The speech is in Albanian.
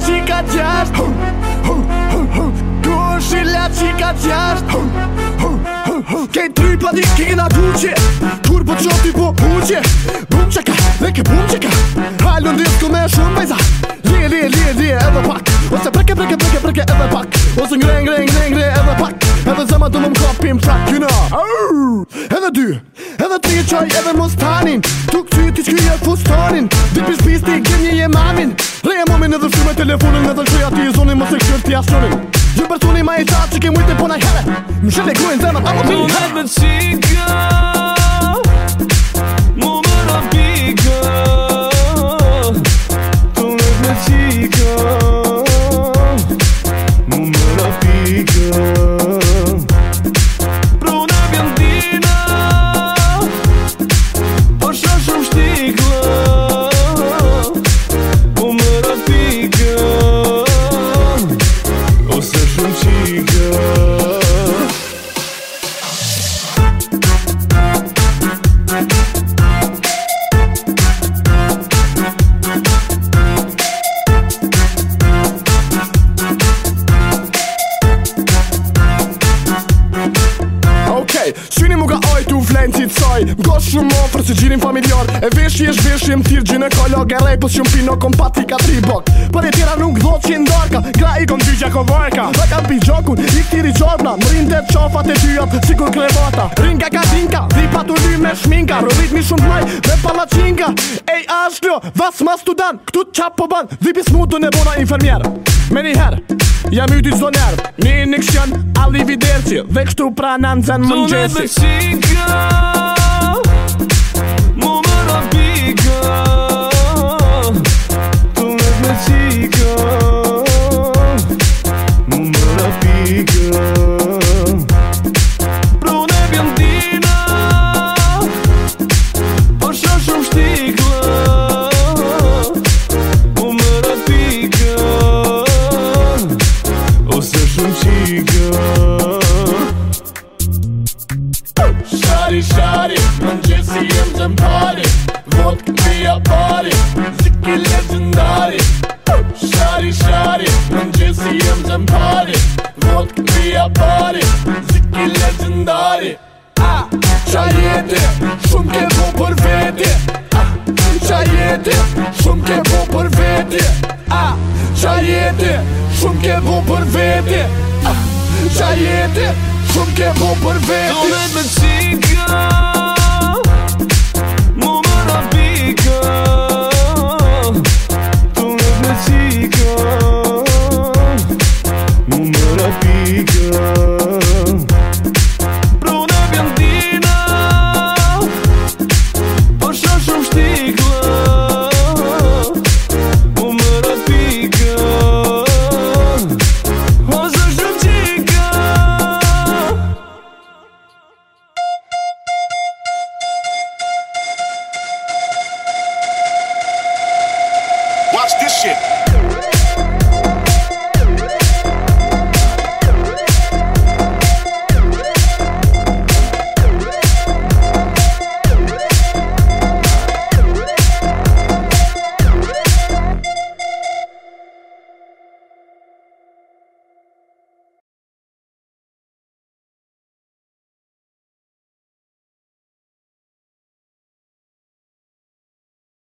qika qjasht Kur shilla qika qjasht Kejnë ty pa di kina kuqje Kur po qopi po kuqje Bum qeka, leke bum qeka Halon disku me shumë bajza Lije, lije, lije, lije edhe pak Ose preke, preke, preke, preke edhe pak Ose ngre, ngre, ngre, ngre edhe pak Edhe zema të më më kopim track, you know Edhe dy, edhe tri qaj edhe mos tanin Tuk ty ty shkyje fustanin Dipis pisti një jemamin Leje mami në dhe shumë e telefonin Me të lëshuja ti i zonin më se kështë ti ashtonin Gjë personi ma i qatë që ke mujtë po e po në Më shetë e kruin zemët, amë të një herë Më të qikë ndaj Gosh shumë ofër si gjirin familjar E vesh e shveshi e më tirë gjinë e kolog E rej pës që më pino kom pati ka tri bok Për e tjera nuk dhot që i ndarka Gra i kom dyqja ko vajka Dhe kam pi gjokun, i këtiri qovna Më rinë të qofat e tyjat, si kur krevata Rinka ka tinka, dhipa të ly me shminka Rëvit mi shumë Dhe pala palacinka Ej ashtjo, vas mas të dan Këtu të po ban, dhipis mu të nebona infermier Me njëher, jam yti zdo nerv Një një kshjan, alivi derci Dhe kështu pra nanë zen më me shinka shumë qikë Shari, shari, më në gjithë si jëmë zëmpari Vodë këmë pia pari, ziki legendari Shari, shari, më në gjithë si jëmë zëmpari Vodë këmë pia pari, ziki legendari Qa ah, jeti, shumë ke bu për veti ke bu për veti ah, Qa jeti Shumë ke bu për veti Do me me cika Mu më rabika Do me me cika më rabika watch this shit.